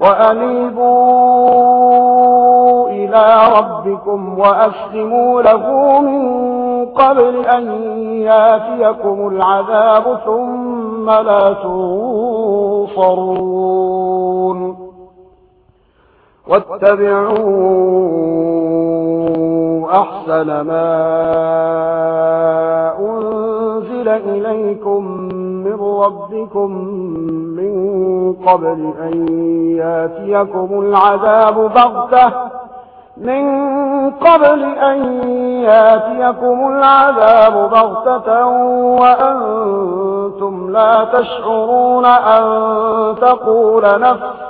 وأنيبوا إلى ربكم وأسلموا له من قبل أن ياتيكم العذاب ثم لا تنصرون واتبعوا أحسن ما أنزل إليكم من ربكم من قبل أن ياتيكم العذاب بغتة. من قبل أن ياتيكم العذاب بغتة وأنتم لا تشعرون أن تقول نفس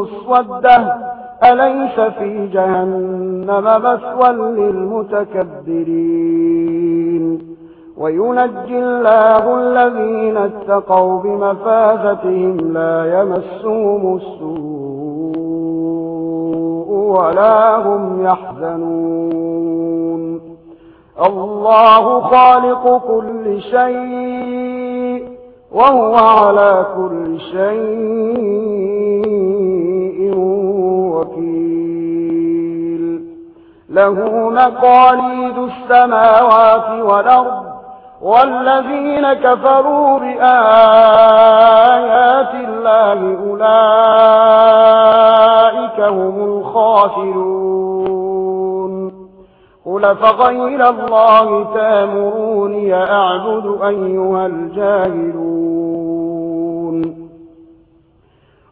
مسودة، أليس في جهنم مسوى للمتكبرين؟ وينجي الله الذين اتقوا بمفازتهم لا يمسهم السوء ولا هم يحزنون. الله خالق كل شيء، وهو على كل شيء وكيل. له مقاليد السماوات والأرض، والذين كفروا بآيات الله أولئك هم الخاسرون. قل فغير الله تامروني أعبد أيها الجاهلون.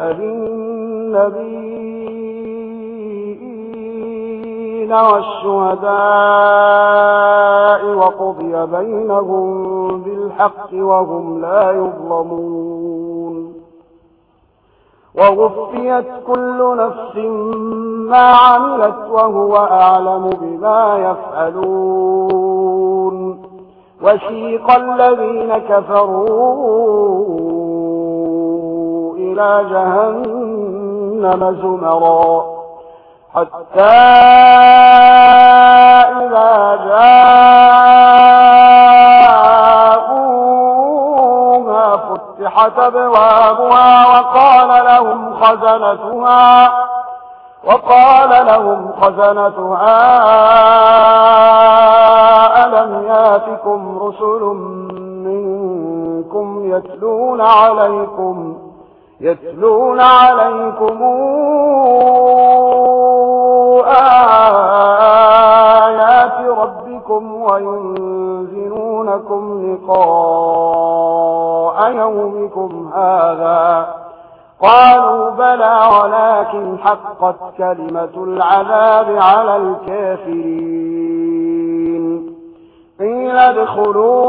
بالنبيين والشهداء وقضي بينهم بالحق وهم لا يظلمون وغفيت كل نفس ما عملت وهو أعلم بما يفعلون وسيق الذين كفروا إلى جهنم زمرا. حتى إذا جاءوها فتحت أبوابها وقال لهم خزنتها، وقال لهم خزنتها، ألم ياتكم رسل منكم يتلون عليكم؟ يتلون عليكم آيات ربكم وينزلونكم لقاء يومكم هذا. قالوا بلى ولكن حقت كلمة العذاب على الكافرين. قيل ادخلوا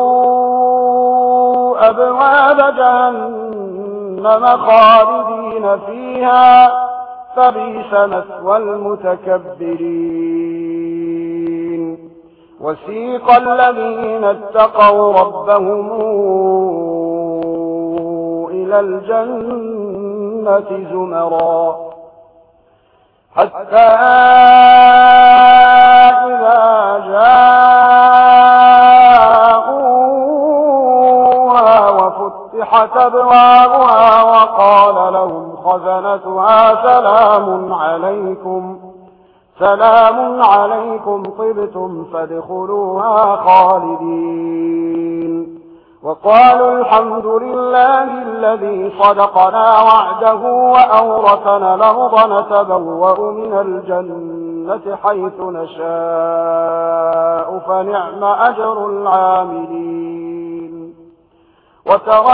أبواب جهنم. جهنم خالدين فيها فبيس مثوى المتكبرين. وسيق الذين اتقوا ربهم إلى الجنة زمرا. حتى إذا جاءوها وفتحت أبوابها لهم خزنتها سلام عليكم سلام عليكم طبتم فادخلوها خالدين. وقالوا الحمد لله الذي صدقنا وعده وأورثنا الأرض نتبوأ من الجنة حيث نشاء، فنعم أجر العاملين. وترى